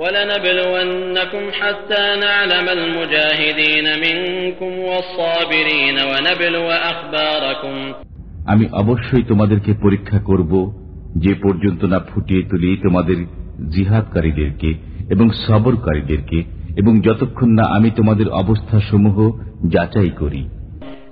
ولنبلونكم حتى نعلم المجاهدين منكم والصابرين ونبلو أخباركم আমি অবশ্যই তোমাদেরকে পরীক্ষা করব যে পর্যন্ত না ফুটিয়ে তুলি তোমাদের জিহাদকারীদেরকে এবং সবরকারীদেরকে এবং যতক্ষণ না আমি তোমাদের অবস্থা সমূহ যাচাই করি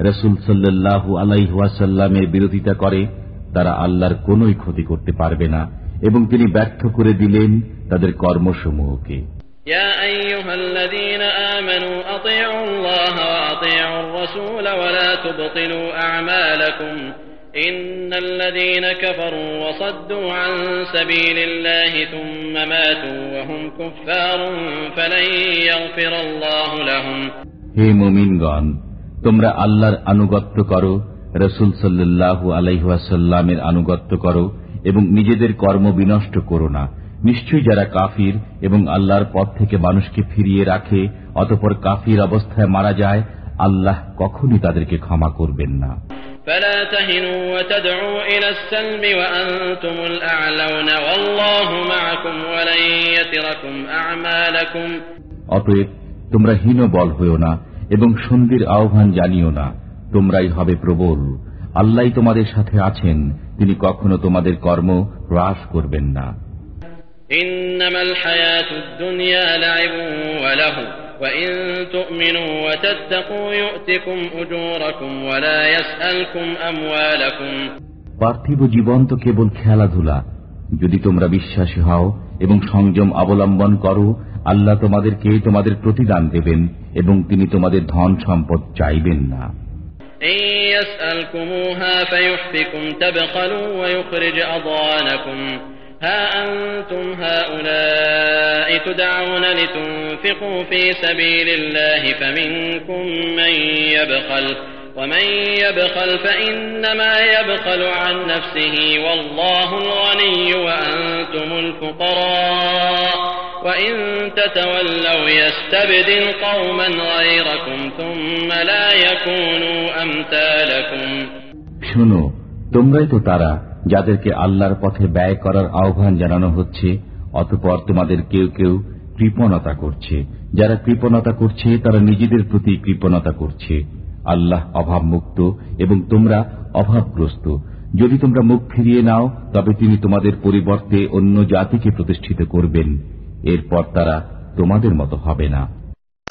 রসুল সাল্লাহ আলাইহাসাল্লামের বিরোধিতা করে তারা আল্লাহর কোনই ক্ষতি করতে পারবে না এবং তিনি ব্যর্থ করে দিলেন তাদের কর্মসমূহকে يا أيها الذين آمنوا أطيعوا الله وأطيعوا الرسول ولا تبطلوا أعمالكم إن الذين كفروا وصدوا عن سبيل الله ثم ماتوا وهم كفار فلن يغفر الله لهم হে মুমিনগণ তোমরা আল্লাহর আনুগত্য করো রসুল সাল্লু আলাইহাসাল্লামের আনুগত্য করো এবং নিজেদের কর্ম বিনষ্ট করো না। নিশ্চয়ই যারা কাফির এবং আল্লাহর পথ থেকে মানুষকে ফিরিয়ে রাখে অতপর কাফির অবস্থায় মারা যায় আল্লাহ কখনই তাদেরকে ক্ষমা করবেন না। অতএব তোমরা হীন বল হইও না এবং সন্ধির আহ্বান জানিও না তোমরাই হবে প্রবল। আল্লাহ তোমাদের সাথে আছেন তিনি কখনো তোমাদের কর্ম হ্রাস করবেন না। পার্থিব জীবন তো কেবল খেলাধুলা। যদি তোমরা বিশ্বাসী হও এবং সংযম অবলম্বন করো আল্লাহ তোমাদেরকে তোমাদের প্রতিদান দেবেন এবং তিনি তোমাদের ধন সম্পদ চাইবেন না إن يسألكموها فيحفكم تبخلوا ويخرج أضوانكم ها أنتم هؤلاء تدعون لتنفقوا في سبيل الله فمنكم من يبخل ومن يبخل فإنما يبخل عن نفسه والله الغني وأنتم الفقراء وإن تتولوا يستبدل قوما غيركم ثم لا يكونوا أمثالكم শোনো তোমরাই তো তারা যাদেরকে আল্লাহর পথে ব্যয় করার আহ্বান জানানো হচ্ছে অতপর তোমাদের কেউ কেউ কৃপণতা করছে যারা কৃপণতা করছে তারা নিজেদের প্রতি কৃপণতা করছে আল্লাহ অভাবমুক্ত এবং তোমরা অভাবগ্রস্ত যদি তোমরা মুখ ফিরিয়ে নাও তবে তিনি তোমাদের পরিবর্তে অন্য জাতিকে প্রতিষ্ঠিত করবেন এরপর তারা তোমাদের মতো হবে না।